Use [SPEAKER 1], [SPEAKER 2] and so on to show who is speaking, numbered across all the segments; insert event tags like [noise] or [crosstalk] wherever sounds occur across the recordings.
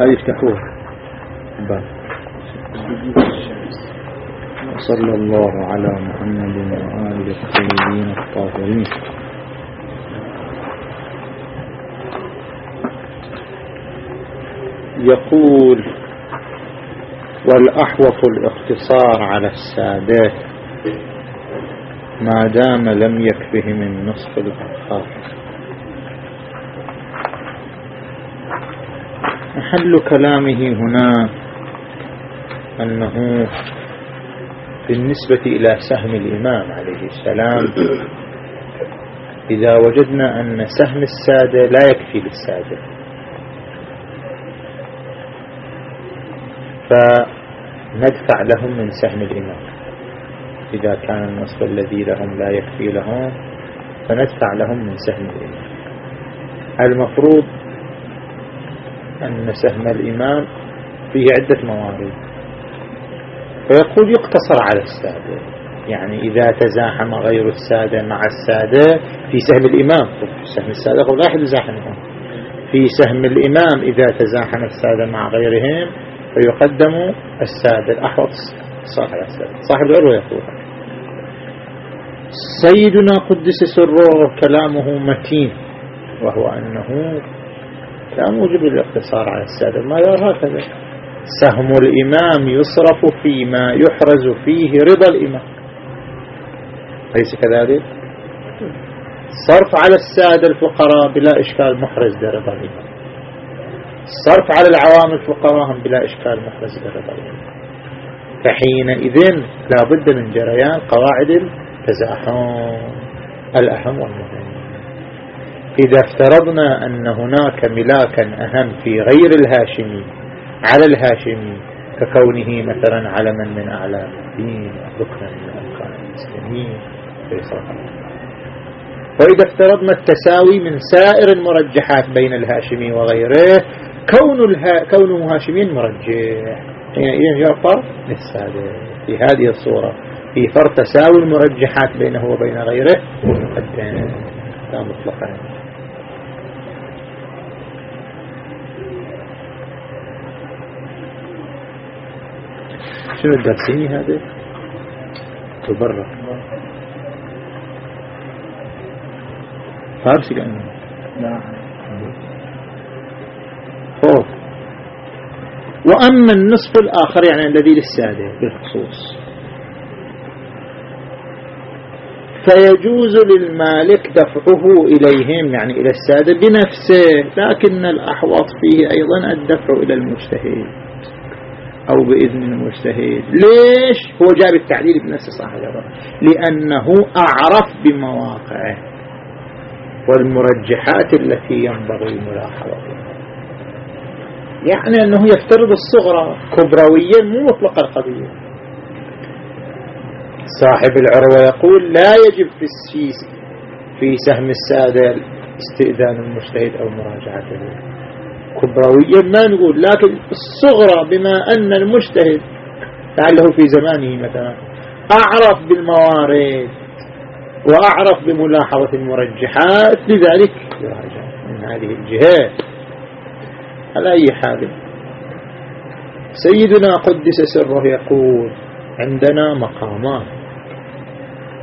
[SPEAKER 1] هاي يفتحوه. صلى الله على محمد وآله الطيبين الطاهرين. يقول والأحوط الاقتصار على السادات ما دام لم يكفهم النصف الآخر محل كلامه هنا أنه بالنسبة إلى سهم الإمام عليه السلام إذا وجدنا أن سهم السادة لا يكفي للسادة. فندفع لهم من سهم الإمام. إذا كان النصف الذي لهم لا يكفي لهم فندفع لهم من سهم الإمام. المفروض أن سهم الإمام فيه عدة موارد فيقول يقتصر على السادة. يعني إذا تزاحم غير السادة مع السادة في سهم الإمام. سهم السادة قول لا أحد يزاحمهم في سهم الإمام إذا تزاحم السادة مع غيرهم فيقدم السادة الأحوط. صاحب السادة. صاحب العروة يقول. سيدنا قدس سره كلامه متين وهو أنه لا موجب للاقتصار على السادة. ما يرى هكذا. سهم الإمام يصرف فيما يحرز فيه رضا الإمام. أليس كذلك؟ صرف على السادة الفقراء بلا إشكال محرز لرضا الإمام. صرف على العوام الفقراء هم بلا إشكال محرز لرضا الإمام. فحينئذ لا بد من جريان قواعد التزاحم الأهم والمهم. إذا افترضنا أن هناك ملاكا أهم في غير الهاشمي على الهاشمي ككونه مثلا علما من أعلام الدين ركنا من أركان المسلمين وإذا افترضنا التساوي من سائر المرجحات بين الهاشمي وغيره كون الها... كونه هاشمي مرجح. حينئذ يعطى للسادة. في هذه الصورة في فرق تساوي المرجحات بينه وبين غيره. مقدم لا مطلقا. شنو الدرسيني هذا. تبرع فارسي كأنه. نعم خوف وأما النصف الآخر يعني الذي للسادة بالخصوص. فيجوز للمالك دفعه إليهم يعني إلى السادة بنفسه لكن الأحوط فيه أيضا الدفع إلى المجتهد. أو بإذن المجتهد ليش؟ هو جاب التعديل بنفس صاحب لأنه أعرف بمواقعه والمرجحات التي ينبغي ملاحظتها يعني أنه يفترض الصغرى كبرويا مو مطلق القضية. صاحب العروة يقول لا يجب في السيس في سهم السادة استئذان المجتهد أو مراجعته. كبرويا ما نقول لكن الصغرى بما أن المجتهد لعله في زمانه مثلا أعرف بالموارد وأعرف بملاحظة المرجحات لذلك يراجع من هذه الجهات على أي حال سيدنا قدس سره يقول عندنا مقامان.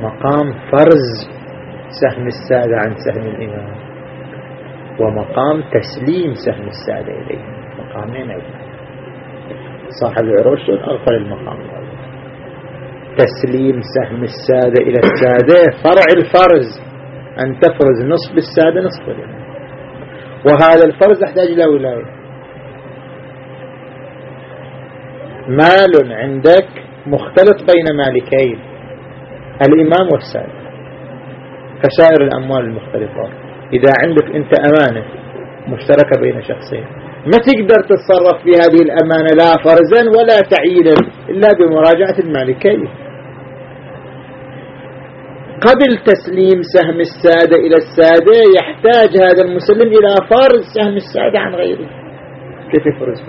[SPEAKER 1] مقام فرز سهم السادة عن سهم الإمام. ومقام تسليم سهم السادة إليه. مقامين أيضا صاحب العروش أغفل المقام. تسليم سهم السادة إلى السادة فرع الفرز. أن تفرز نصف السادة نصف الإمام وهذا الفرز يحتاج إلى ولاية. مال عندك مختلط بين مالكين الإمام والسائل كسائر الأموال المختلفة إذا عندك أنت أمانة مشتركة بين شخصين. ما تقدر تتصرف في هذه الأمانة لا فرزا ولا تعييلا إلا بمراجعة المالكين قبل تسليم سهم السادة إلى السادة يحتاج هذا المسلم إلى فرز سهم السادة عن غيره. كيف يفرز؟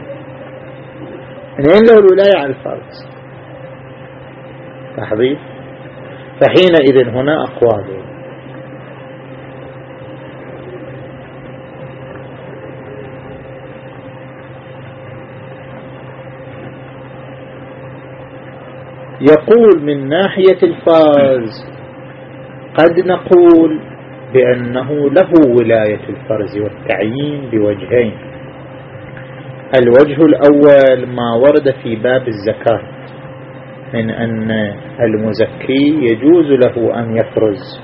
[SPEAKER 1] يعني له الولاية على الفرز؟ تحضير. فحينئذ هنا أقوال. يقول من ناحية الفرز قد نقول بأنه له ولاية الفرز والتعيين بوجهين. الوجه الأول ما ورد في باب الزكاة من أن المزكي يجوز له أن يفرز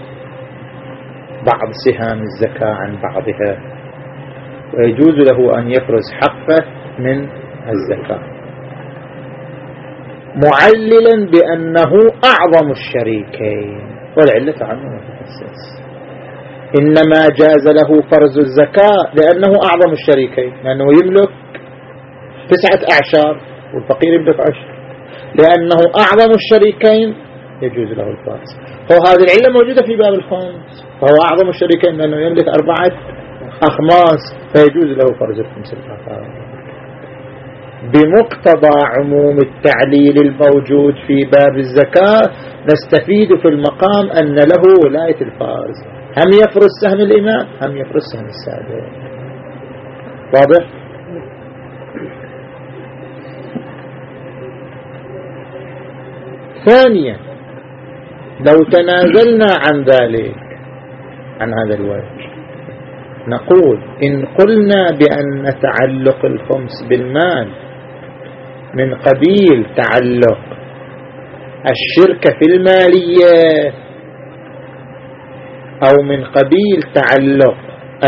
[SPEAKER 1] بعض سهام الزكاة عن بعضها ويجوز له أن يفرز حقه من الزكاة. معللا بأنه أعظم الشريكين. والعلة عنه متخصص إنما جاز له فرز الزكاة لأنه أعظم الشريكين. لأنه يملك تسعة أعشار والفقير يملك عشر. لأنه أعظم الشريكين يجوز له الفرز. فهذه العلة موجودة في باب الخمس. فهو أعظم الشريكين لأنه يملك أربعة أخماس فيجوز له فرز الخمس الآخر بمقتضى عموم التعليل الموجود في باب الزكاة نستفيد في المقام أن له ولاية الفارز هم يفرز سهم الإمام هم يفرز سهم السادة واضح؟ ثانيا لو تنازلنا عن ذلك عن هذا الوجه نقول إن قلنا بأن تعلق الخمس بالمال من قبيل تعلق. الشركة في المالية أو من قبيل تعلق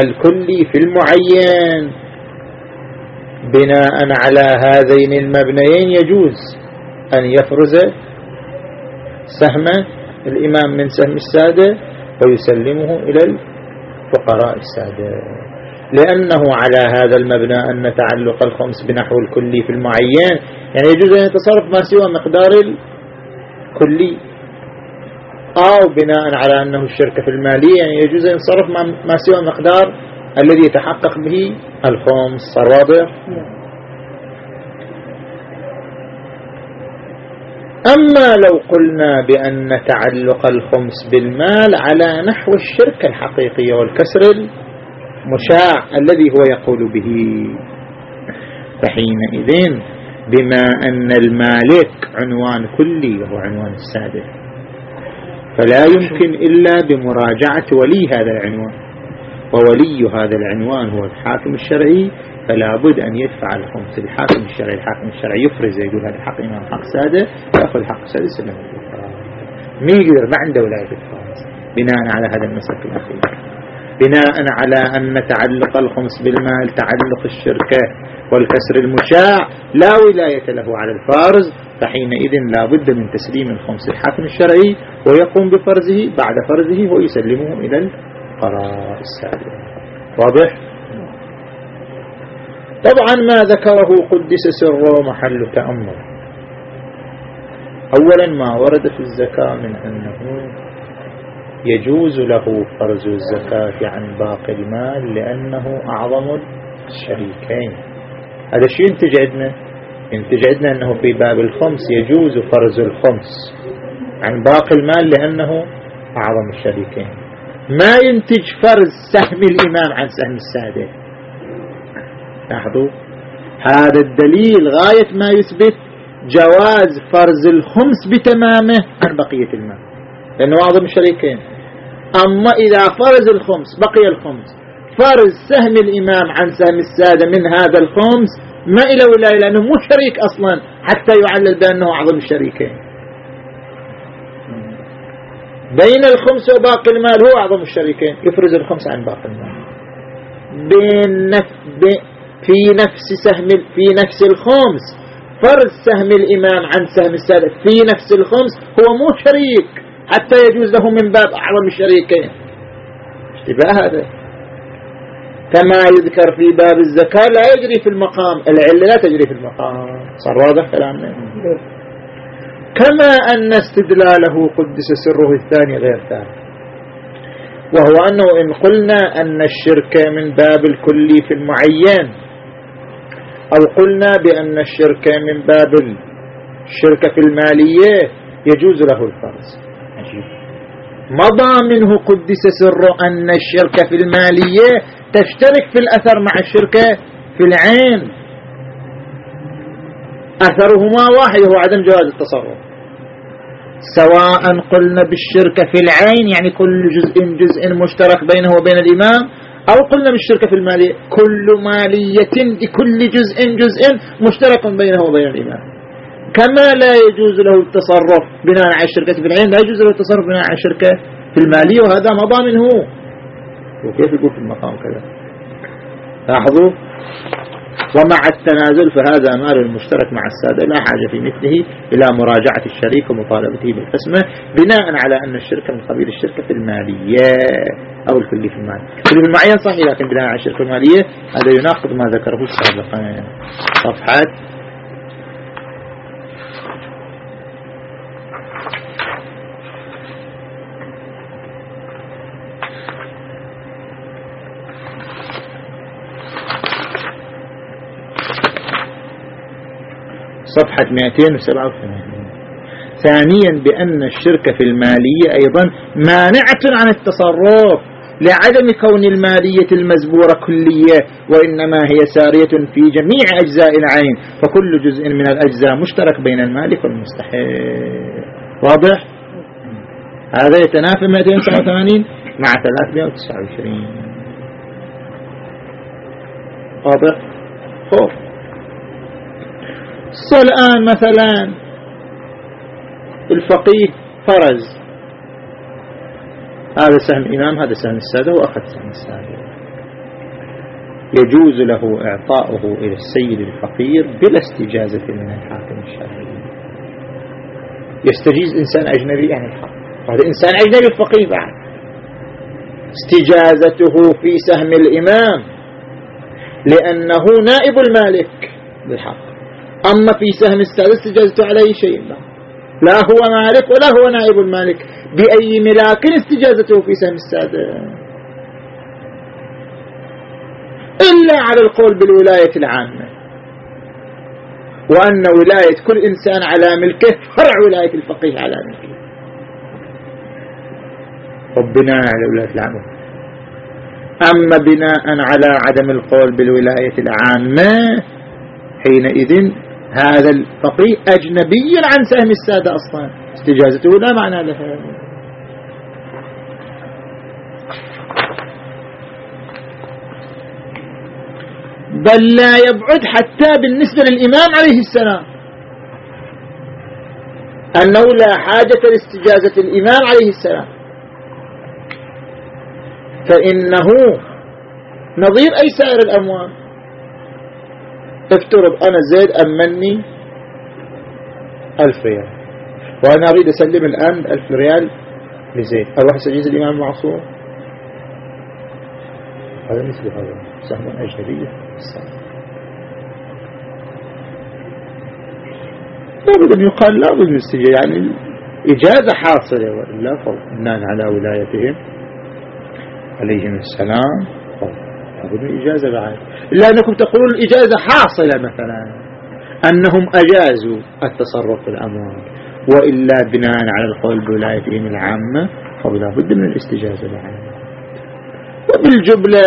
[SPEAKER 1] الكلي في المعين. بناء على هذين المبنيين يجوز أن يفرز سهم الإمام من سهم السادة ويسلمه إلى الفقراء السادة. لأنه على هذا المبنى أن تعلق الخمس بنحو الكلي في المعين. يعني يجوز أن يتصرف ما سوى مقدار الكلي أو بناء على أنه الشركة في المالية. يعني يجوز أن يتصرف ما سوى مقدار الذي يتحقق به الخمس. صار واضح أما لو قلنا بأن تعلق الخمس بالمال على نحو الشركة الحقيقية والكسر المشاع الذي هو يقول به. فحينئذ بما أن المالك عنوان كلي وهو عنوان السادس فلا يمكن إلا بمراجعة ولي هذا العنوان. وولي هذا العنوان هو الحاكم الشرعي فلا بد أن يدفع الخمس الحاكم الشرعي الحاكم الشرعي يفرز يقول هذا حق إمام حق سادة يأخذ حق سادة يسلم ما يقدر؟ ما عنده ولاية الفرز. بناء على هذا المسألة الأخير. بناء على أن تعلق الخمس بالمال تعلق الشركة والكسر المشاع لا ولاية له على الفارز فحينئذ لا بد من تسليم الخمس الحاكم الشرعي ويقوم بفرزه بعد فرزه ويسلمه إلى القرار السابق واضح؟ طبعا ما ذكره قدس سره محل تأمل أولا ما ورد في الزكاة من أنه يجوز له فرز الزكاة عن باقي المال لأنه أعظم الشريكين. هذا شيء ينتج عندنا؟ ينتج عندنا أنه في باب الخمس يجوز فرز الخمس عن باقي المال لأنه أعظم الشريكين. ما ينتج فرز سهم الإمام عن سهم السادة. لاحظوا؟ هذا الدليل غاية ما يثبت جواز فرز الخمس بتمامه عن بقية المال. لأنه أعظم الشريكين. أما إذا فرز الخمس بقي الخمس. فرز سهم الإمام عن سهم السادة من هذا الخمس ما إلى ولاية لأنه مو شريك أصلا حتى يعلل بأنه أعظم الشريكين. بين الخمس وباقي المال هو أعظم الشريكين. يفرز الخمس عن باقي المال. بين نف... في نفس سهم في نفس الخمس. فرز سهم الإمام عن سهم السادة في نفس الخمس هو مو شريك. حتى يجوز له من باب أعظم الشريكين. اشتباه هذا. كما يذكر في باب الزكاة لا يجري في المقام. العلة لا تجري في المقام. صار واضح كلامنا كما أن استدلاله قدس سره الثاني غير ثاني وهو أنه إن قلنا أن الشرك من باب الكلي في المعين أو قلنا بأن الشرك من باب الشركة في المالية يجوز له الفرز مضى منه قدس سره أن الشركة في المالية تشترك في الأثر مع الشركة في العين. أثرهما واحد هو عدم جواز التصرف. سواء قلنا بالشركة في العين يعني كل جزء جزء مشترك بينه وبين الإمام أو قلنا بالشركة في المالية كل مالية لكل جزء جزء مشترك بينه وبين الإمام. كما لا يجوز له التصرف بناء على الشركة في العين لا يجوز له التصرف بناء على الشركة في المالية وهذا مضى منه. وكيف يقول في المقام كذا؟ لاحظوا؟ ومع التنازل فهذا مال المشترك مع السادة لا حاجة في مثله إلى مراجعة الشريك ومطالبته بالقسمة بناء على أن الشركة من قبيل الشركة في المالية أو الكلي في المال. الكلي في المعين صحيح لكن بناء على الشركة المالية هذا يناقض ما ذكره سابقا. صفحة صفحة 287 ثانيا بأن الشركة في المالية أيضا مانعة عن التصرف لعدم كون المالية المزبورة كلية وإنما هي سارية في جميع أجزاء العين فكل جزء من الأجزاء مشترك بين المالك والمستحق واضح؟ هذا يتنافى 287 مع 329 واضح؟ خوف الآن مثلا. الفقيه فرز. هذا سهم الإمام هذا سهم السادة وأخذ سهم السادة. يجوز له إعطاؤه إلى السيد الفقير بلا استجازة من الحاكم الشرعي. يستجيز إنسان أجنبي عن الحق. هذا إنسان أجنبي الفقيه بعد. استجازته في سهم الإمام. لأنه نائب المالك بالحق أما في سهم السادس استجازت عليه شيء ما لا هو مالك ولا هو نائب المالك. بأي ملاك استجازته في سهم السادس؟ إلا على القول بالولاية العامة. وأن ولاية كل إنسان على ملكه فرع ولاية الفقيه على ملكه. وبناء على الولاية العامة. أما بناء على عدم القول بالولاية العامة حينئذ هذا الفقيه أجنبي عن سهم السادة أصلا. استجازته لا معنى لها. بل لا يبعد حتى بالنسبة للإمام عليه السلام. أنه لا حاجة لاستجازة الإمام عليه السلام. فإنه نظير أي سائر الأموال. افترض أنا زيد أمني ألف ريال. وأنا أريد أسلم الآن ألف ريال لزيد. أروح أستجيز الإمام المعصوم هذا مثل هذا. سهم أجنبي لابد أن يقال لابد استجابة يعني إجازة حاصلة. وإلا فبناء على ولايتهم. عليهم السلام. لابد من إجازة بعد. إلا أنكم تقولون الإجازة حاصلة مثلا. أنهم أجازوا التصرف في الأموال. وإلا بناء على القول بولايتهم العامة فلا بد من الاستجازة بعد. وبالجملة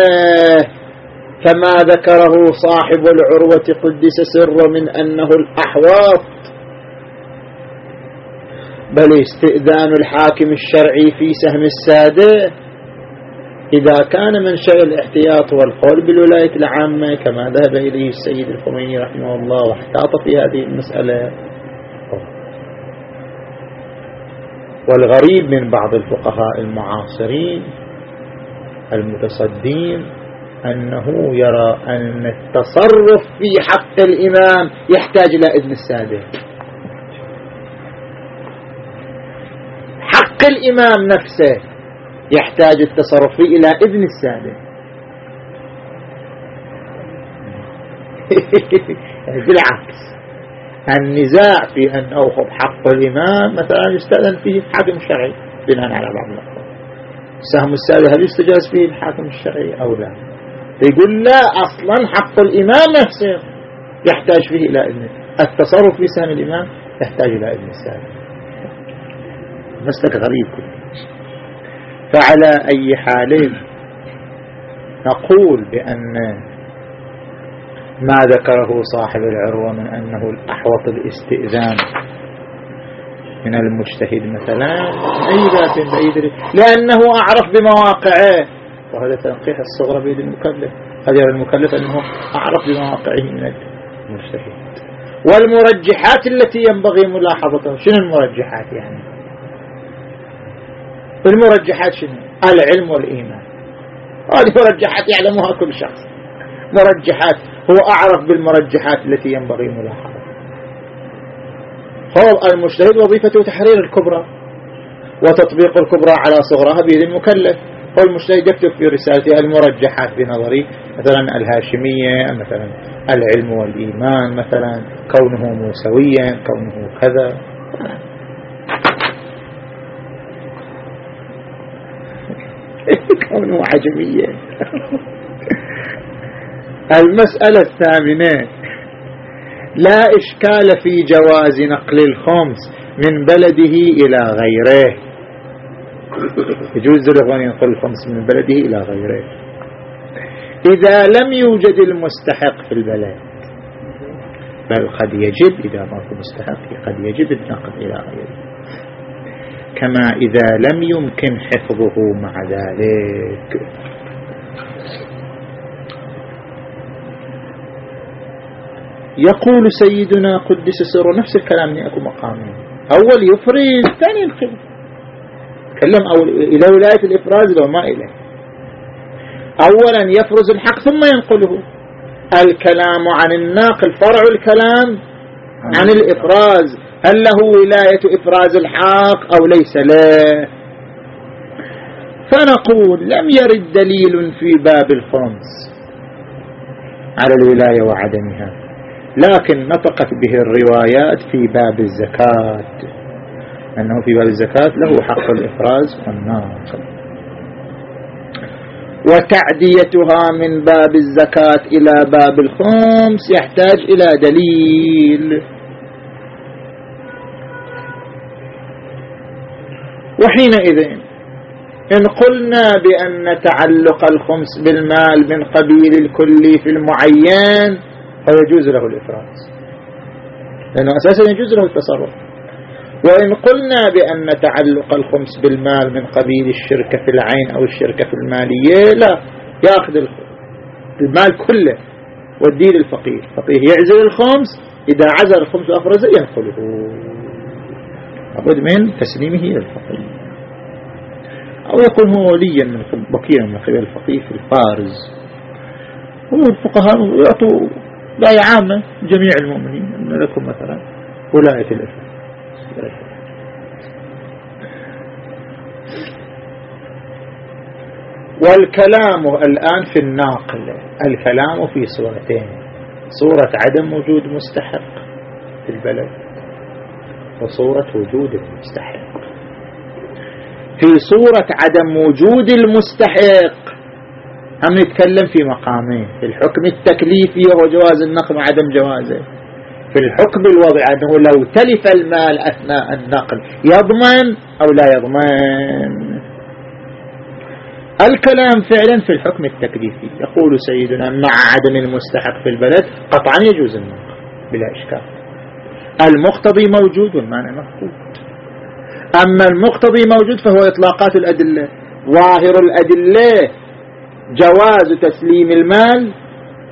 [SPEAKER 1] كما ذكره صاحب العروة قدس سر من أنه الأحواط بل استئذان الحاكم الشرعي في سهم السادة. إذا كان منشأ الاحتياط والقول بالولاية العامة كما ذهب إليه السيد الخميني رحمه الله واحتاط في هذه المسألة. والغريب من بعض الفقهاء المعاصرين المتصدين أنه يرى أن التصرف في حق الإمام يحتاج إلى إذن السادة حق الإمام نفسه يحتاج التصرف فيه إلى إذن السادة [laughs] بالعكس النزاع في أن أوخذ حق الإمام مثلا يستأذن فيه الحاكم الشرعي بناء على بعض الأقوال. سهم السادة هل يستجاز فيه الحاكم الشرعي أو لا؟ يقول لا أصلا حق الإمام نفسه يحتاج فيه إلى إذن. التصرف في سهم الإمام يحتاج إلى إذن السادة مسلك غريب كله. فعلى أي حال نقول بأن ما ذكره صاحب العروة من أنه الأحوط الاستئذان من المجتهد مثلا أي ذات بأي لأنه أعرف بمواقعه. وهذا تنقيح الصغرى بيد المكلف قد المكلف أنه أعرف بمواقعه من المجتهد. والمرجحات التي ينبغي ملاحظتها شنو المرجحات يعني؟ المرجحات شنو؟ العلم والإيمان. هذه مرجحات يعلمها كل شخص. مرجحات هو أعرف بالمرجحات التي ينبغي ملاحظتها هو المجتهد وظيفته تحرير الكبرى وتطبيق الكبرى على صغرها بيد المكلف. هو المجتهد يكتب في رسالته المرجحات بنظري مثلا الهاشمية مثلا العلم والإيمان مثلا كونه موسويا كونه كذا. كونه عجميا [laughs] المسألة الثامنة. لا إشكال في جواز نقل الخمس من بلده إلى غيره. يجوز أن ينقل الخمس من بلده إلى غيره. إذا لم يوجد المستحق في البلد بل قد يجب إذا ماكو مستحق قد يجب النقل إلى غيره. كما إذا لم يمكن حفظه مع ذلك. يقول سيدنا قدس سر نفس الكلام أكو مقامين أول يفرز ثاني ينقل تكلم أول إلى ولاية الإفراز لو ما إليه. أولا يفرز الحق ثم ينقله. الكلام عن الناقل فرع الكلام عن الإفراز. هل له ولاية إفراز الحق أو ليس له؟ فنقول لم يرد دليل في باب الخمس على الولاية وعدمها لكن نطقت به الروايات في باب الزكاة أنه في باب الزكاة له حق الإفراز والناقل وتعديتها من باب الزكاة إلى باب الخمس يحتاج إلى دليل. وحينئذ إن قلنا بأن تعلق الخمس بالمال من قبيل الكلي في المعين فيجوز له الإفراز لأنه أساسا يجوز له التصرف. وإن قلنا بأن تعلق الخمس بالمال من قبيل الشركة في العين أو الشركة في المالية لا يأخذ المال كله والدين الفقير. فقيه يعزل الخمس إذا عزل الخمس وأفرزه ينقله. لابد من تسليمه إلى الفقيه. أو يكون هو وليا من بقيا من قبل الفقيه في الفارز والفقهاء يعطوا داية عامة جميع المؤمنين. أن لكم مثلا ولاية الإثم والكلام الآن في الناقل. الكلام في صورتين. صورة عدم وجود مستحق في البلد. وصورة وجود المستحق. في صورة عدم وجود المستحق. هم نتكلم في مقامين في الحكم التكليفي وهو جواز النقل وعدم جوازه. في الحكم الوضعي أنه لو تلف المال أثناء النقل يضمن أو لا يضمن. الكلام فعلا في الحكم التكليفي. يقول سيدنا مع عدم المستحق في البلد قطعا يجوز النقل بلا إشكال. المقتضي موجود والمعنى مفقود. أما المقتضي موجود فهو إطلاقات الأدلة. ظاهر الأدلة جواز تسليم المال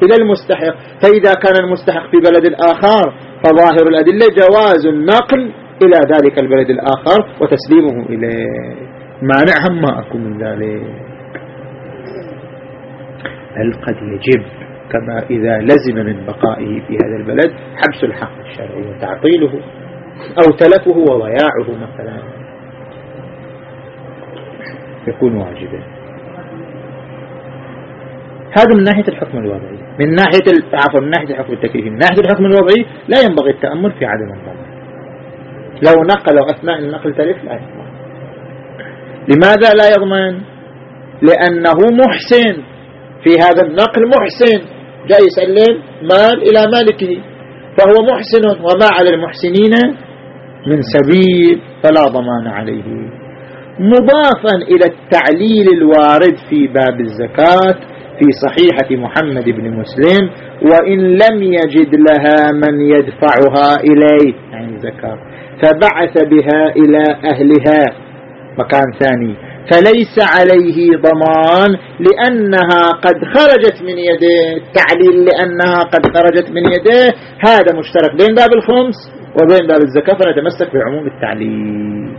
[SPEAKER 1] إلى المستحق. فإذا كان المستحق في بلد آخر فظاهر الأدلة جواز النقل إلى ذلك البلد الآخر وتسليمه إليه. مانع ما أكون من ذلك. هل قد يجب كما إذا لزم من بقائه في هذا البلد حبس الحق الشرعي وتعطيله أو تلفه وضياعه مثلا. يكون واجبا. هذا من ناحية الحكم الوضعي. من ناحية عفوا من ناحية الحكم التكليفي. من ناحية الحكم الوضعي لا ينبغي التأمل في عدم الضمان. لو نقل أثناء النقل تلف لا يضمن لماذا لا يضمن لأنه محسن. في هذا النقل محسن. جاي يسلم مال إلى مالكه فهو محسن وما على المحسنين من سبيل فلا ضمان عليه. مضافا إلى التعليل الوارد في باب الزكاة في صحيحة محمد بن مسلم وإن لم يجد لها من يدفعها إليه يعني الزكاة فبعث بها إلى أهلها. مكان ثاني. فليس عليه ضمان لأنها قد خرجت من يده التعليل لأنها قد خرجت من يده. هذا مشترك بين باب الخمس وبين باب الزكاة فنتمسك بعموم التعليل.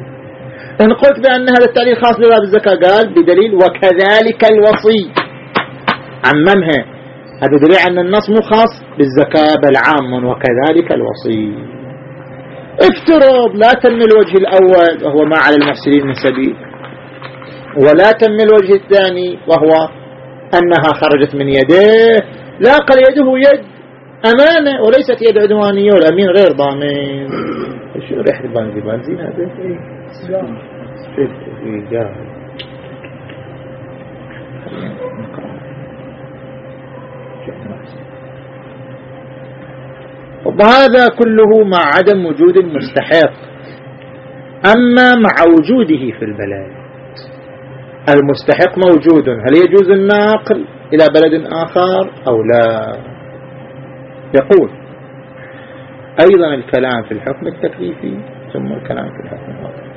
[SPEAKER 1] إن قلت بأن هذا التعليل خاص بباب الزكاة قال بدليل وكذلك الوصي. عممها هذا دليل أن النص مو خاص بالزكاة بل عام وكذلك الوصي. افترض لا تم الوجه الأول وهو ما على المحسنين من سبيل. ولا تم الوجه الثاني وهو أنها خرجت من يديه لا قال يده يد أمانة وليست يد عدوانية والأمين غير ضامن. شو ريحة البنزين بنزين هذا وهذا كله مع عدم وجود المستحق أما مع وجوده في البلد المستحق موجود. هل يجوز النقل إلى بلد آخر أو لا؟ يقول. أيضا الكلام في الحكم التكليفي ثم الكلام في الحكم الوضعي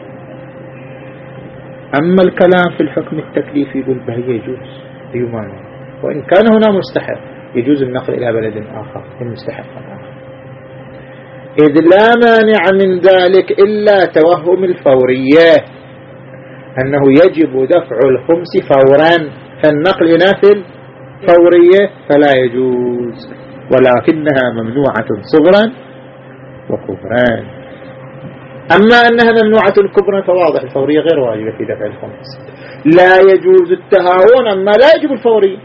[SPEAKER 1] أما الكلام في الحكم التكليفي يقول به يجوز. يمانع وإن كان هنا مستحق يجوز النقل إلى بلد آخر. المستحق آخر إذ لا مانع من ذلك إلا توهم الفورية. أنه يجب دفع الخمس فورا فالنقل ينافي فورية فلا يجوز ولكنها ممنوعة صغرا وكبرا. أما أنها ممنوعة كبرا فواضح الفورية غير واجبة في دفع الخمس. لا يجوز التهاون أما لا يجب الفورية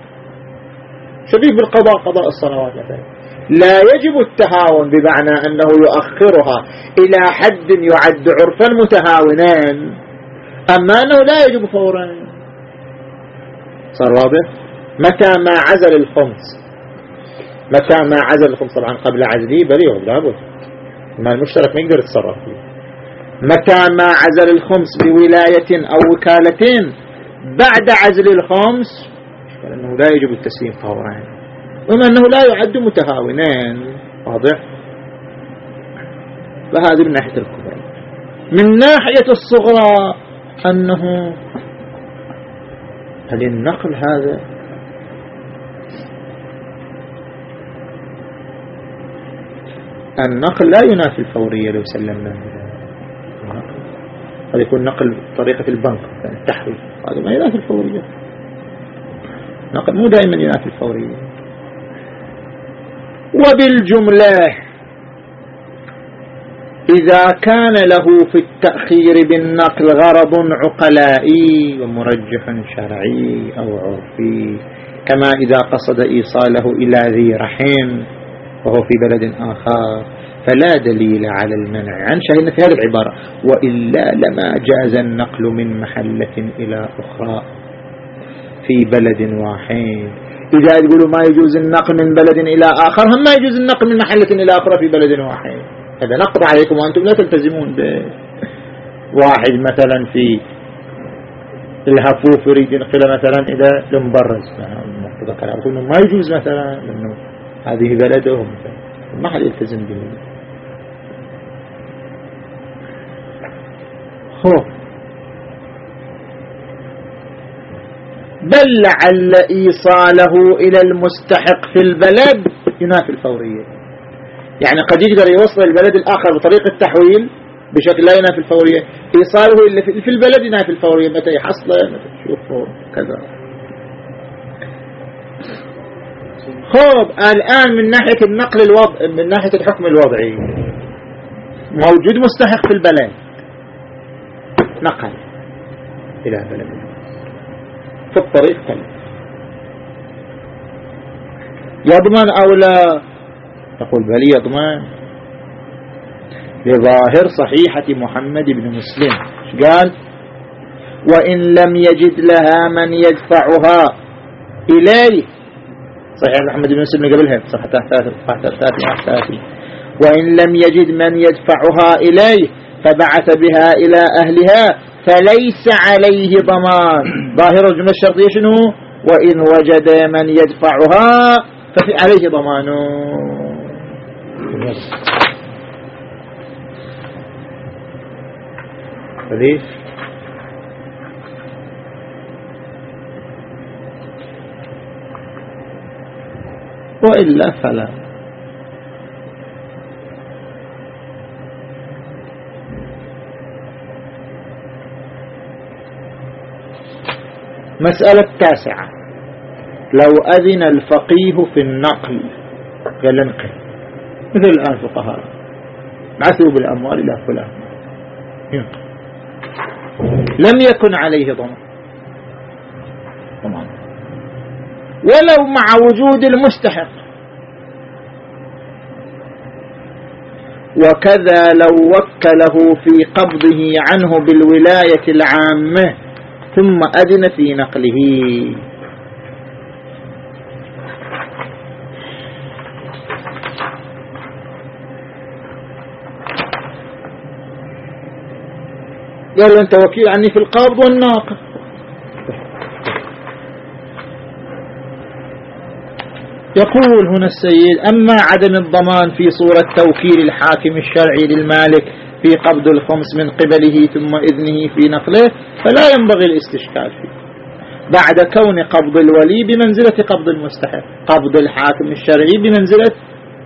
[SPEAKER 1] شبيه بالقضاء قضاء الصلوات مثلا. لا يجب التهاون بمعنى أنه يؤخرها إلى حد يعد عرفا متهاونان أما أنه لا يجب فورا. صار واضح؟ متى ما عزل الخمس متى ما عزل الخمس طبعا قبل عزله بريء لابد. ما المشترك ما يقدر يتصرف فيه. متى ما عزل الخمس بولاية أو وكالتين بعد عزل الخمس فإنه لا يجب التسليم فورا. وما أنه لا يعد متهاونين. واضح؟ فهذه من ناحية الكبرى من ناحية الصغرى أنه هل النقل هذا النقل لا ينافي الفورية لو سلمنا قد يكون نقل طريقة البنك التحويل. هذا ما ينافي الفورية نقل مو دائما ينافي الفورية وبالجملة إذا كان له في التأخير بالنقل غرض عقلائي ومرجح شرعي أو عرفي كما إذا قصد إيصاله إلى ذي رحم وهو في بلد آخر فلا دليل على المنع. عن شاهدنا في هذه العبارة وإلا لما جاز النقل من محلة إلى أخرى في بلد واحد. إذا تقولوا ما يجوز النقل من بلد إلى آخر هم ما يجوز النقل من محلة إلى أخرى في بلد واحد. هذا نقض عليكم وأنتم لا تلتزمون بواحد مثلا في الهفوف يريد ينقل مثلا إلى المبرز أقول ما يجوز مثلا لأنه هذه بلدهم ما حد يلتزم به. خوف. بل لعل إيصاله إلى المستحق في البلد ينافي الفورية يعني قد يقدر يوصل البلد الآخر بطريقة التحويل بشكل لا ينافي الفورية. إيصاله في البلد ينافي الفورية. متى يحصله متى تشوفه؟ كذا. خوب الآن من ناحية النقل الوضع من ناحية الحكم الوضعي. موجود مستحق في البلد. نقل إلى بلد في الطريق كلف يضمن أو لا؟ تقول بل يضمن لظاهر صحيحة محمد بن مسلم. قال؟ وإن لم يجد لها من يدفعها. إليه. صحيح محمد بن مسلم قبلها. صفحة 33 وإن لم يجد من يدفعها إليه فبعث بها إلى أهلها. فليس عليه ضمان. ظاهر الجملة الشرطية شنو؟ وإن وجد من يدفعها ففي عليه ضمان ليش وإلا فلا. مسألة تاسعة. لو أذن الفقيه في النقل قال انقل مثل الآن فقهاء بعثوا بالأموال إلى فلان. لم يكن عليه ضمان ضمان ولو مع وجود المستحق. وكذا لو وكله في قبضه عنه بالولاية العامة ثم أذن في نقله. قال أنت وكيل عني في القبض والناقل يقول هنا السيد أما عدم الضمان في صورة توكيل الحاكم الشرعي للمالك في قبض الخمس من قبله ثم إذنه في نقله فلا ينبغي الاستشكال فيه. بعد كون قبض الولي بمنزلة قبض المستحق قبض الحاكم الشرعي بمنزلة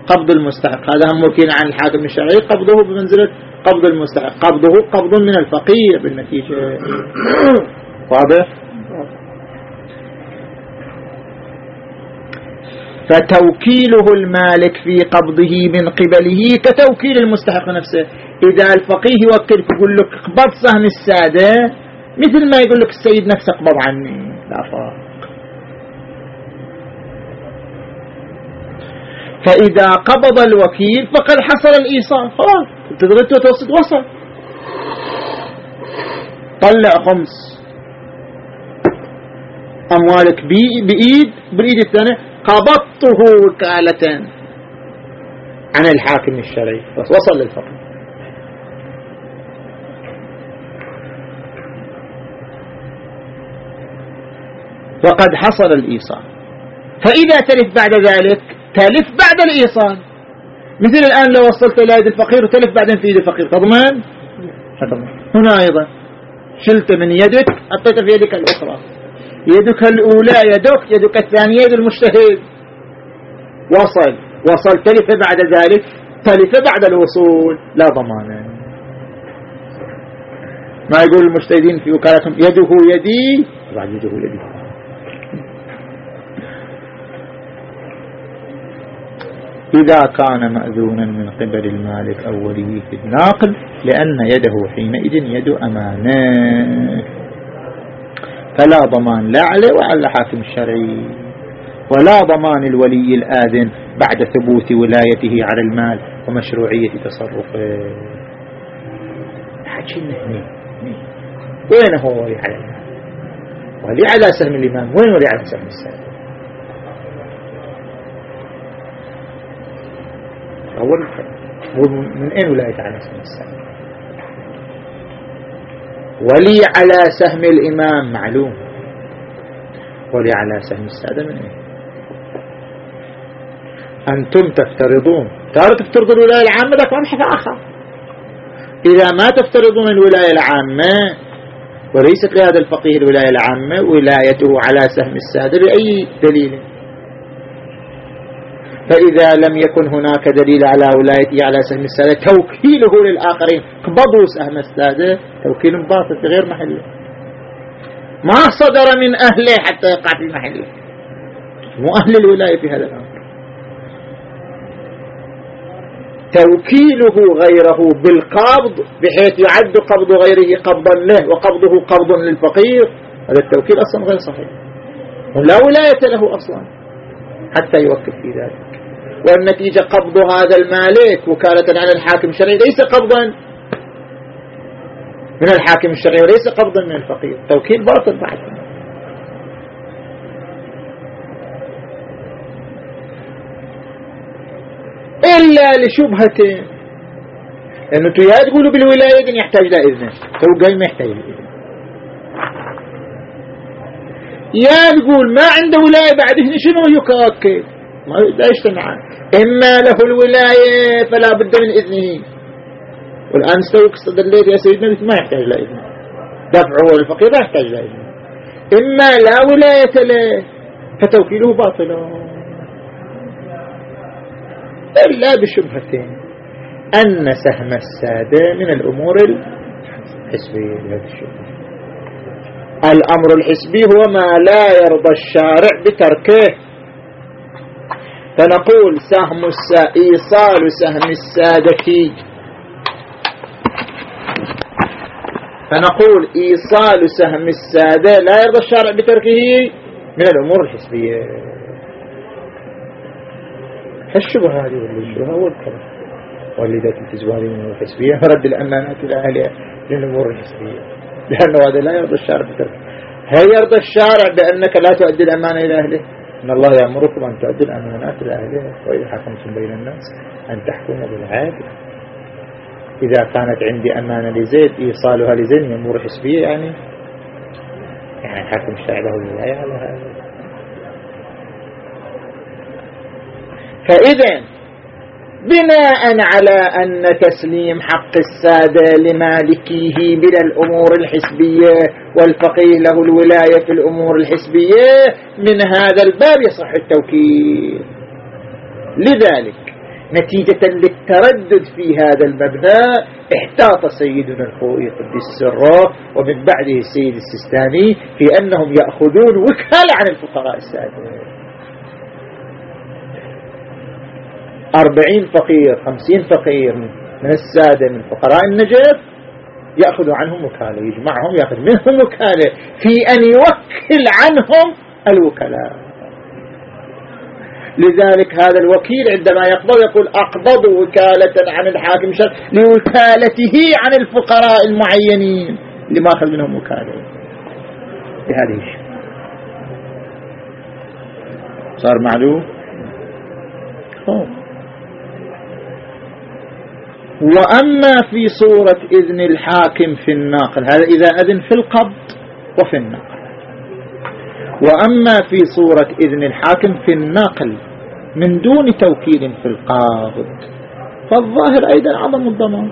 [SPEAKER 1] قبض المستحق. هذا هم ممكن عن الحاكم الشرعي قبضه بمنزلة قبض المستحق. قبضه قبض من الفقير بالنتيجة. واضح؟ فتوكيله المالك في قبضه من قبله كتوكيل المستحق نفسه. إذا الفقيه يوكل يقول لك اقبض سهم السادة مثل ما يقول لك السيد نفسه اقبض عني. لا فرق فإذا قبض الوكيل فقد حصل الإيصال. خلاص تدرت وتوسط وصل. طلع خمس أموالك بإيد بالإيد الثانية. قبضته وكالة. عن الحاكم الشرعي. وصل للفقيه وقد حصل الإيصال. فإذا تلف بعد ذلك تلف بعد الإيصال. مثل الآن لو وصلت إلى يد الفقير وتلف بعدين في يد الفقير. تضمن هنا أيضا. شلت من يدك حطيت في يدك الأخرى. يدك الأولى يدك يدك الثانية يد المجتهد. وصل. وصل تلف بعد ذلك. تلف بعد الوصول. لا ضمان. ما يقول المجتهدين في وكالتهم؟ يده يدي. بعد يده يدي. إذا كان مأذونا من قبل المالك أو في الناقل لأن يده حينئذ يد أمانة. فلا ضمان لا عليه وعلى الحاكم الشرعي. ولا ضمان الولي الآذن بعد ثبوت ولايته على المال ومشروعية تصرفه. حكينا هني وين هو ولي على المال؟ ولي على سهم الإمام؟ وين ولي على سهم السادة أول من أين ولاية على سهم السادة ولي على سهم الإمام معلوم. ولي على سهم السادة من أين؟ أنتم تفترضون. ترى تفترض الولاية العامة لك مبحث آخر. إذا ما تفترضون الولاية العامة وليست لهذا الفقيه الولاية العامة ولايته على سهم السادة بأي دليل؟ فإذا لم يكن هناك دليل على ولايته على سهم السادة توكيله للآخرين. قبضوا سهم السادة توكيل باطل في غير محله ما صدر من أهله حتى يقع في محله مو أهل الولاية في هذا الأمر. توكيله غيره بالقبض بحيث يعد قبض غيره قبضا له وقبضه قبض للفقير. هذا التوكيل أصلا غير صحيح. ولا ولاية له أصلا. حتى يوكل في ذلك. والنتيجة قبض هذا المالك وكالة على الحاكم الشرعي ليس قبضا. من الحاكم الشرعي وليس قبضا من الفقير. توكيل باطل بعد. إلا لشبهة لأنه يا تقولوا بالولاية يحتاج لا إذن. هو قال ما يحتاج إذن. يا تقول ما عنده ولاية بعد هنا شنو يكاكد ما لا إما له الولاية فلا بد من إذنه. والآن استوك استدليت يا سيدنا ما يحتاج إلى إذن دفعه الفقير لا يحتاج إلى إذن إما لا ولاية له فتوكيله باطل. إلا بشبهتين. أن سهم السادة من الأمور الحسبية. بهذا الشبهة الأمر الحسبي هو ما لا يرضى الشارع بتركه. فنقول سهم السا... إيصال سهم السادة فنقول إيصال سهم السادة لا يرضى الشارع بتركه من الأمور الحسبية الشبهة هذه والشبهة والكلام والدات التزواري من الأمور الحسبية رد الأمانات إلى أهلها للأمور الحسبية لأنه هذا لا يرضى الشارع بتركه هل يرضى الشارع بأنك لا تؤدي الأمانة إلى أهله؟ إن الله يأمركم أن تؤدوا الأمانات إلى أهلها وإذا حكمتم بين الناس أن تحكموا بالعادل إذا كانت عندي أمانة لزيد إيصالها لزيد من أمور حسبية يعني يعني حاكم الشارع له الولاية على هذا فإذا بناء على أن تسليم حق السادة لمالكيه من الأمور الحسبية والفقيه له الولاية في الأمور الحسبية من هذا الباب يصح التوكيل. لذلك نتيجة للتردد في هذا المبنى احتاط سيدنا الخوئي قدس سره ومن بعده السيد السيستاني في أنهم يأخذون وكالة عن الفقراء السادة أربعين فقير خمسين فقير من السادة من فقراء النجف يأخذ عنهم وكالة يجمعهم يأخذ منهم وكالة في أن يوكل عنهم الوكلاء. لذلك هذا الوكيل عندما يقبض يقول أقبض وكالة عن الحاكم شر لوكالته عن الفقراء المعينين لما أخذ منهم وكالة. بهذه الشيء. صار معلوم؟ خوف. وأما في صورة إذن الحاكم في الناقل هذا إذا أذن في القبض وفي النقل وأما في صورة إذن الحاكم في الناقل من دون توكيل في القابض فالظاهر أيضا عظم الضمان.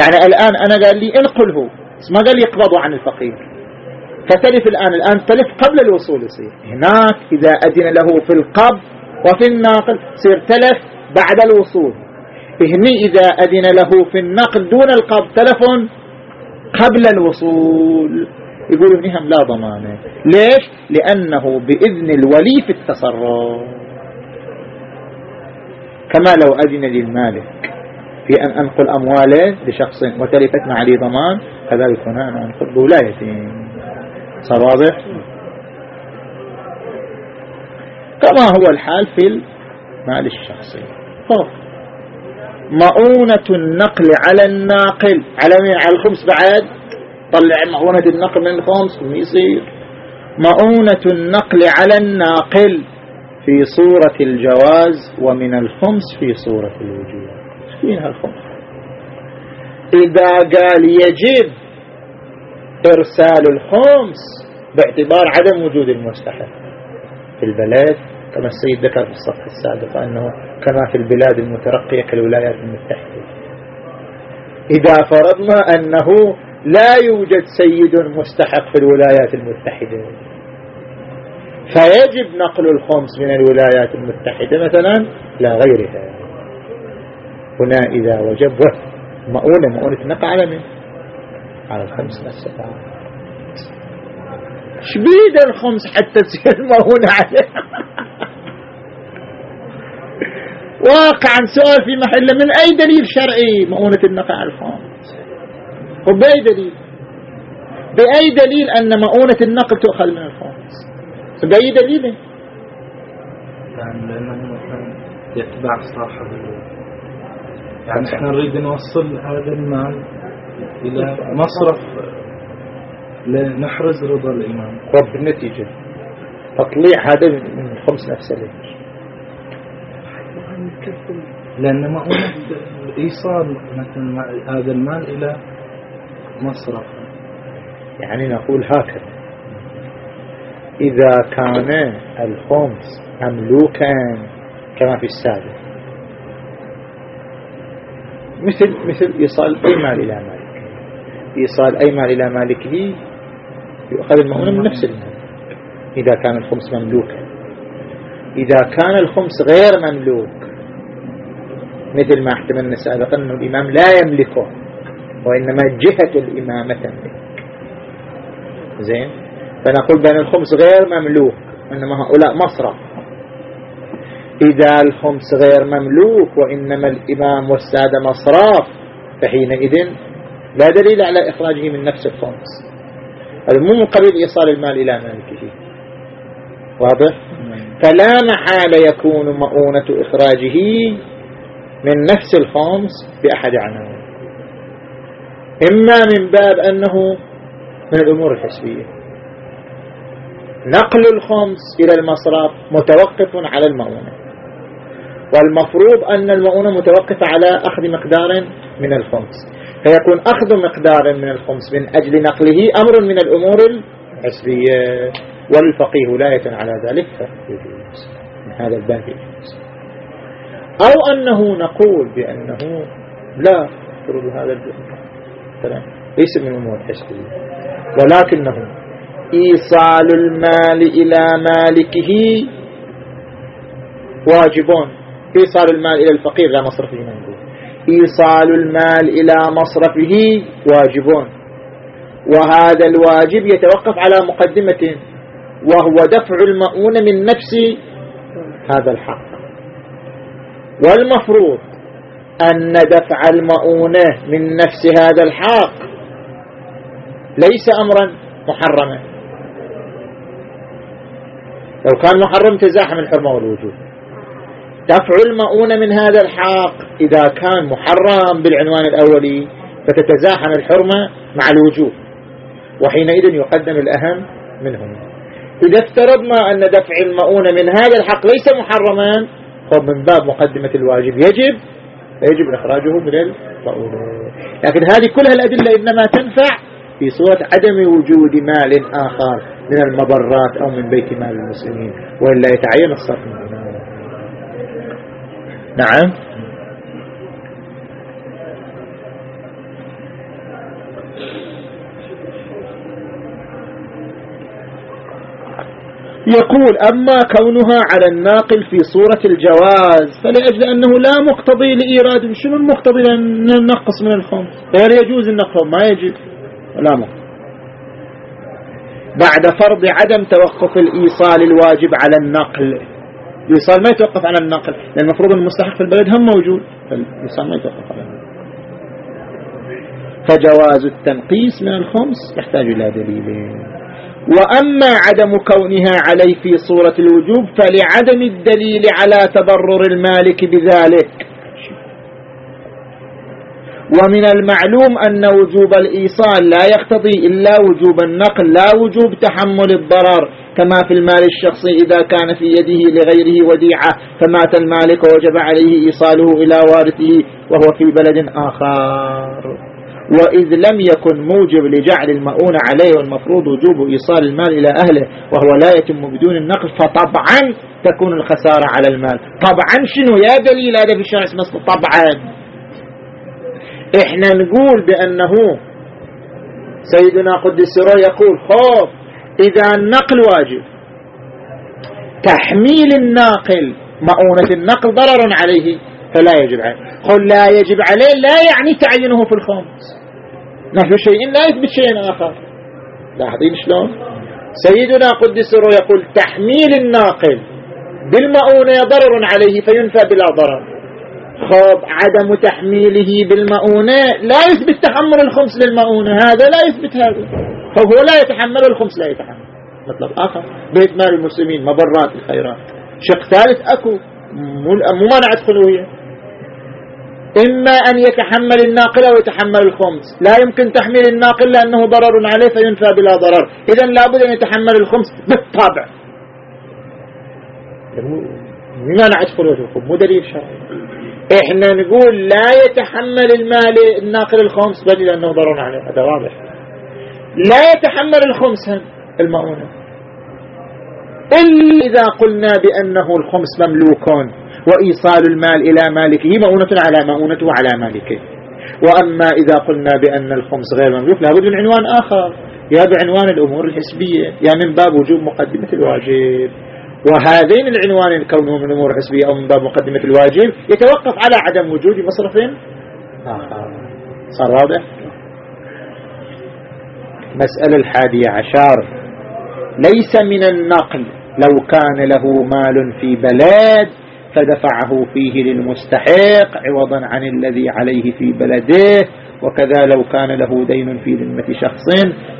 [SPEAKER 1] يعني الآن أنا قال لي انقله ما قال لي اقبضوا عن الفقير. فتلف الآن الآن تلف قبل الوصول يصير. هناك إذا أذن له في القبض وفي الناقل يصير تلف بعد الوصول. هني إذا أذن له في النقل دون القبض تلفون قبل الوصول يقولوا هنهم لا ضمانة ليش؟ لأنه بإذن الولي في التصرف كما لو أذن للمالك في أن أنقل أمواله لشخص وتلفت مع لي ضمان كذلك هنا أنا أنقل بولايتي صار واضح؟ كما هو الحال في المال الشخصي طب. مؤونة النقل على الناقل. على مين؟ على الخمس بعد. طلع مؤونة النقل من الخمس يصير مؤونة النقل على الناقل في صورة الجواز ومن الخمس في صورة الوجوب فيها الخمس؟ إذا قال يجب إرسال الخمس باعتبار عدم وجود المستحق في البلد كما السيد ذكر في الصفحة السابقة أنه كما في البلاد المترقية كالولايات المتحدة. إذا فرضنا أنه لا يوجد سيد مستحق في الولايات المتحدة فيجب نقل الخمس من الولايات المتحدة مثلا لا غيرها. هنا إذا وجب مؤونة مؤونة نقل على من؟ على الخمس نفسها. شبيد الخمس حتى تصير مؤونة عليها واقعا سؤال في محله من أي دليل شرعي مؤونة النفع الخامس؟ وبأي دليل؟ بأي دليل أن مؤونة النقل تؤخذ من الخامس؟ بأي دليل؟
[SPEAKER 2] يعني لأنه مثلا يتبع صاحب يعني إحنا نريد نوصل هذا المال إلى مصرف لنحرز رضا الإمام.
[SPEAKER 1] وبالنتيجة تطليع هذا من الخمس نفسه ليش
[SPEAKER 2] لأن مؤونة إيصال مثلا هذا المال إلى مصرف.
[SPEAKER 1] يعني نقول هكذا. إذا كان الخمس مملوكا كما في السابق. مثل مثل إيصال أي مال إلى مالك. إيصال أي مال إلى مالكه يؤخذ المؤونة من نفس المال إذا كان الخمس مملوكا إذا كان الخمس غير مملوك مثل ما احتملنا سابقا أن الإمام لا يملكه وإنما جهة الإمامة تملك. زين؟ فنقول بأن الخمس غير مملوك إنما هؤلاء مصرف. إذا الخمس غير مملوك وإنما الإمام والسادة مصراف فحينئذ لا دليل على إخراجه من نفس الخمس. هذا مو من قبيل إيصال المال إلى مالكه. واضح؟ فلا محال يكون مؤونة إخراجه من نفس الخمس بأحد عناوين. إما من باب أنه من الأمور الحسبية. نقل الخمس إلى المصرف متوقف على المؤونة. والمفروض أن المؤونة متوقفة على أخذ مقدار من الخمس فيكون أخذ مقدار من الخمس من أجل نقله أمر من الأمور الحسبية والفقيه ولاية على ذلك من هذا الباب أو أنه نقول بأنه لا يفرض هذا الكلام ليس من أمور الحسبية ولكنه إيصال المال إلى مالكه واجبون. إيصال المال إلى الفقير لا مصرفه نقول إيصال المال إلى مصرفه واجبون. وهذا الواجب يتوقف على مقدمة وهو دفع المؤونة من نفس هذا الحق. والمفروض أن دفع المؤونة من نفس هذا الحق ليس أمرا محرما. لو كان محرم تزاحم الحرمة والوجود. دفع المؤونة من هذا الحق إذا كان محرم بالعنوان الأولي فتتزاحم الحرمة مع الوجود وحينئذ يقدم الأهم منهما إذا افترضنا أن دفع المؤونة من هذا الحق ليس محرما من باب مقدمة الواجب. يجب يجب إخراجه من المؤونة لكن هذه كلها الأدلة إنما تنفع في صورة عدم وجود مال آخر من المضرات أو من بيت مال المسلمين وإلا يتعين الصرف منه. نعم. يقول أما كونها على الناقل في صورة الجواز فلأجل أنه لا مقتضي لإيراد شنو المقتضي لأن ننقص من الخمس غير يجوز النقص ما يجب لا مقتضي بعد فرض عدم توقف الإيصال الواجب على النقل. الإيصال ما يتوقف على النقل لأن المفروض المستحق في البلد هم موجود فالإيصال ما يتوقف على النقل فجواز التنقيس من الخمس يحتاج إلى دليلين وأما عدم كونها عليه في صورة الوجوب فلعدم الدليل على تضرر المالك بذلك. ومن المعلوم أن وجوب الإيصال لا يقتضي إلا وجوب النقل لا وجوب تحمل الضرر. كما في المال الشخصي إذا كان في يده لغيره وديعة فمات المالك ووجب عليه إيصاله إلى وارثه وهو في بلد آخر. وإذ لم يكن موجب لجعل المؤونة عليه والمفروض وجوب إيصال المال إلى أهله وهو لا يتم بدون النقل فطبعا تكون الخسارة على المال. طبعا شنو يا دليل هذا في الشرع اسمه طبعا؟ إحنا نقول بأنه سيدنا قدس يقول خوف إذا النقل واجب. تحميل الناقل مؤونة النقل ضرر عليه فلا يجب عليه. قل لا يجب عليه لا يعني تعينه في الخمس. نفي شيء لا يثبت شيء آخر. لاحظين شلون؟ سيدنا قدس يقول تحميل الناقل بالمؤونة ضرر عليه فينفى بلا ضرر. خب عدم تحميله بالمؤونة لا يثبت تحمل الخمس للمؤونة هذا لا يثبت هذا. فهو لا يتحمل الخمس لا يتحمل. مطلب آخر. بيت مال المسلمين مبرات الخيرات. شق ثالث أكو مو مانع أدخلوه إما أن يتحمل الناقل أو يتحمل الخمس. لا يمكن تحميل الناقل لأنه ضرر عليه فينفى بلا ضرر. إذا لابد أن يتحمل الخمس بالطبع ما نعد خلوتكم مو دليل شرعي. إحنا نقول لا يتحمل المال الناقل الخمس بل لأنه ضرر عليه. هذا واضح. لا يتحمل الخمس المؤونة إلا إذا قلنا بأنه الخمس مملوكون وإيصال المال إلى مالكه مؤونة على مؤونته وعلى مالكه. وأما إذا قلنا بأن الخمس غير مملوك لابد من عنوان آخر. يا بعنوان الأمور الحسبية يا من باب وجوب مقدمة الواجب. وهذين العنوان كونه من أمور حسبية أو من باب مقدمة الواجب يتوقف على عدم وجود مصرف آخر. صار واضح؟ مسألة الحادية عشر. ليس من النقل لو كان له مال في بلد فدفعه فيه للمستحق عوضا عن الذي عليه في بلده. وكذا لو كان له دين في ذمة شخص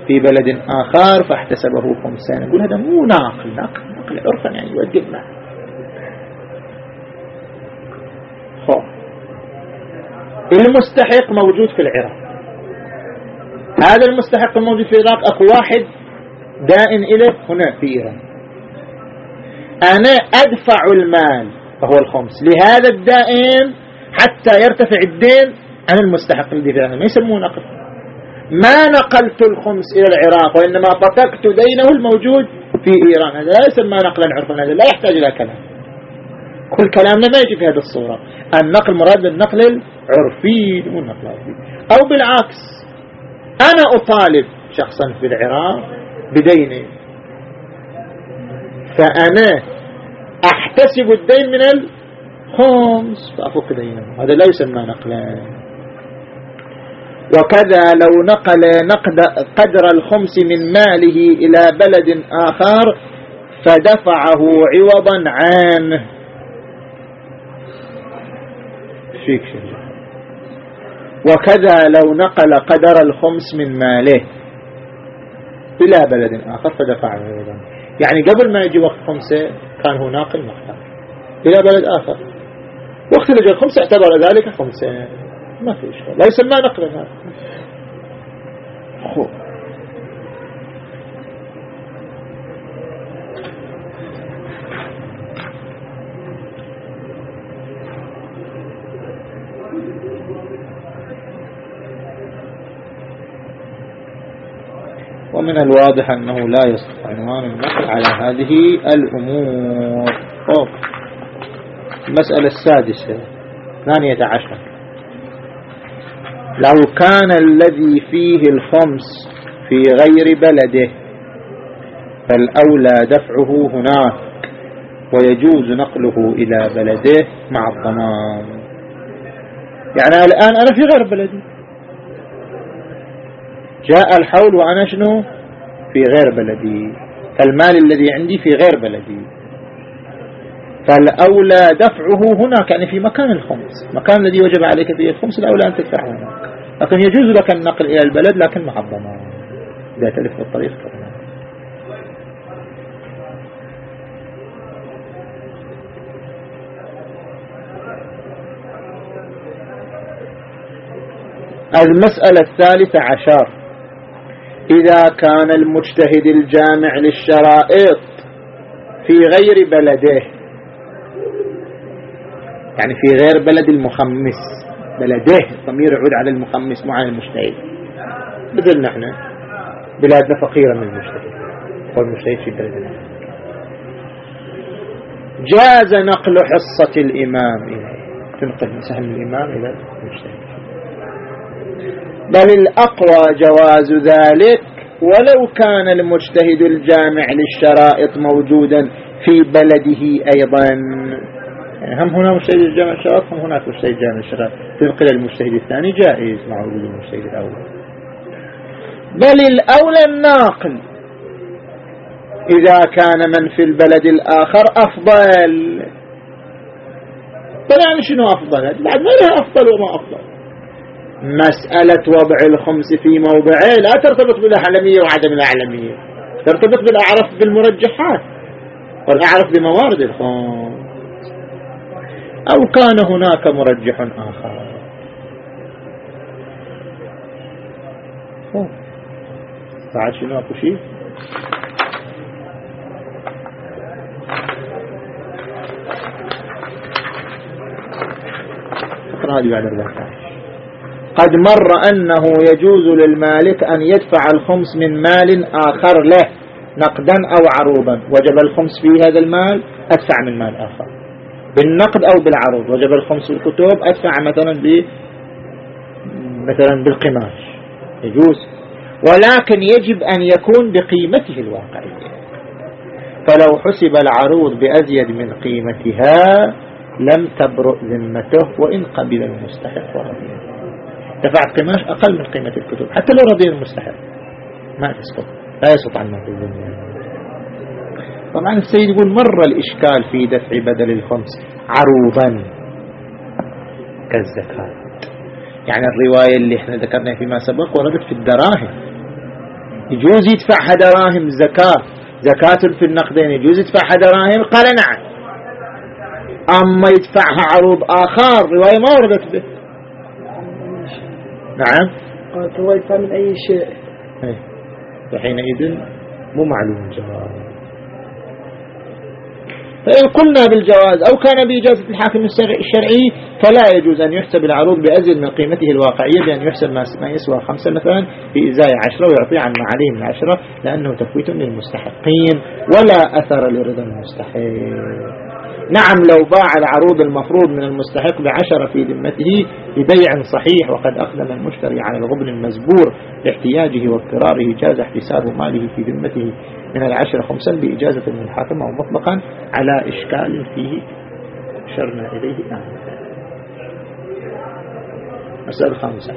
[SPEAKER 1] في بلد آخر فاحتسبه خمسان يقول هذا مو ناقل ناقل ناقل عرفا يعني يؤدي المعنى المستحق موجود في العراق. هذا المستحق الموجود في العراق أكو واحد دائن إليه هنا في إيران. أنا أدفع المال وهو الخمس. لهذا الدائن حتى يرتفع الدين عن المستحق الذي في ما يسمونه نقل ما نقلت الخمس إلى العراق وإنما بتكت دينه الموجود في إيران. هذا لا يسمى نقلا عرفا هذا لا يحتاج إلى كلام. كل كلامنا ما يجي في هذه الصورة. النقل مراد بالنقل العرفي مو النقل العرفي. أو بالعكس. أنا أطالب شخصا في العراق بدينه فأنا أحتسب الدين من الخمس فأفك دينه. هذا لا يسمى نقلا. وكذا لو نقل نقد قدر الخمس من ماله إلى بلد آخر فدفعه عوضا عنه فيك شيء وكذا لو نقل قدر الخمس من ماله إلى بلد آخر فدفعه عوضا يعني قبل ما يجي وقت خمسة كان هو ناقل مختار. إلى بلد آخر. وقت اللي جاء الخمسة اعتبر ذلك خمسة. ما في إشكال. لا يسمى نقلا. هذا ومن الواضح أنه لا يصح عنوان النقل على هذه الأمور. أوه. المسألة السادسة ثانية عشر. لو كان الذي فيه الخمس في غير بلده فالأولى دفعه هناك ويجوز نقله إلى بلده مع الضمان. يعني الآن أنا في غير بلدي. جاء الحول وأنا شنو؟ في غير بلدي. فالمال الذي عندي في غير بلدي. فالأولى دفعه هناك يعني في مكان الخمس. مكان الذي وجب عليك فيه الخمس الأولى أن تدفعه هناك. لكن يجوز لك النقل إلى البلد لكن مع الضمان إذا تلف بالطريق كمان المسألة الثالثة عشر. إذا كان المجتهد الجامع للشرائط في غير بلده يعني في غير بلد المخمس بلده الضمير يعود على المخمس مو على المجتهد. مثل نحن بلادنا فقيرة من المجتهد والمجتهد في بلدنا. جاز نقل حصة الإمام إليه. تنقل سهم الإمام إلى المجتهد. بل الأقوى جواز ذلك ولو كان المجتهد الجامع للشرائط موجودا في بلده أيضا. يعني هم هنا مجتهد الجامع للشرائط هم هناك مجتهد الجامع للشرائط. تنقل المجتهد الثاني جائز مع وجود المجتهد الأول. بل الأولى الناقل. إذا كان من في البلد الآخر أفضل. يعني شنو أفضل؟ بعد ما لها أفضل وما أفضل. مسألة وضع الخمس في موضعه لا ترتبط بالأعلمية وعدم الأعلمية ترتبط بالأعرف بالمرجحات. والأعرف بموارد الخمس. أو كان هناك مرجح آخر. بعد شنو أكو شيء؟ بعد 14 قد مر أنه يجوز للمالك أن يدفع الخمس من مال آخر له نقدا أو عروضا. وجب الخمس في هذا المال أدفع من مال آخر. بالنقد أو بالعروض وجب الخمس الكتب أدفع مثلا ب مثلا بالقماش. يجوز. ولكن يجب أن يكون بقيمته الواقعية. فلو حسب العروض بأزيد من قيمتها لم تبرؤ ذمته وإن قبل المستحق ورضيه دفعت قماش أقل من قيمة الكتب حتى لو رضي المستحق ما تسقط لا يسقط في الذمة طبعا السيد يقول مر الإشكال في دفع بدل الخمس عروضا كالزكاة. يعني الرواية اللي إحنا ذكرنا فيما سبق وردت في الدراهم. يجوز يدفعها دراهم زكاة. زكاة في النقدين يجوز يدفعها دراهم قال نعم أما يدفعها عروض آخر رواية ما وردت. به نعم.
[SPEAKER 3] قالت هو يدفع من أي شيء.
[SPEAKER 1] فحينئذ مو معلوم الجواب فإن قلنا بالجواز أو كان بإجازة الحاكم الشرعي فلا يجوز أن يحسب العروض بأزيد من قيمته الواقعية بأن يحسب ما يسوى خمسة مثلا في إزاء عشرة ويعطي عن ما عليه من عشرة لأنه تفويت للمستحقين ولا أثر لرضا المستحق. نعم لو باع العروض المفروض من المستحق بعشرة في ذمته ببيع صحيح وقد أقدم المشتري على الغبن المزبور لاحتياجه واضطراره جاز احتساب ماله في ذمته من العشرة خمسا بإجازة من الحاكم أو مطلقا على إشكال فيه. أشرنا إليه. آنفا مسألة خامسة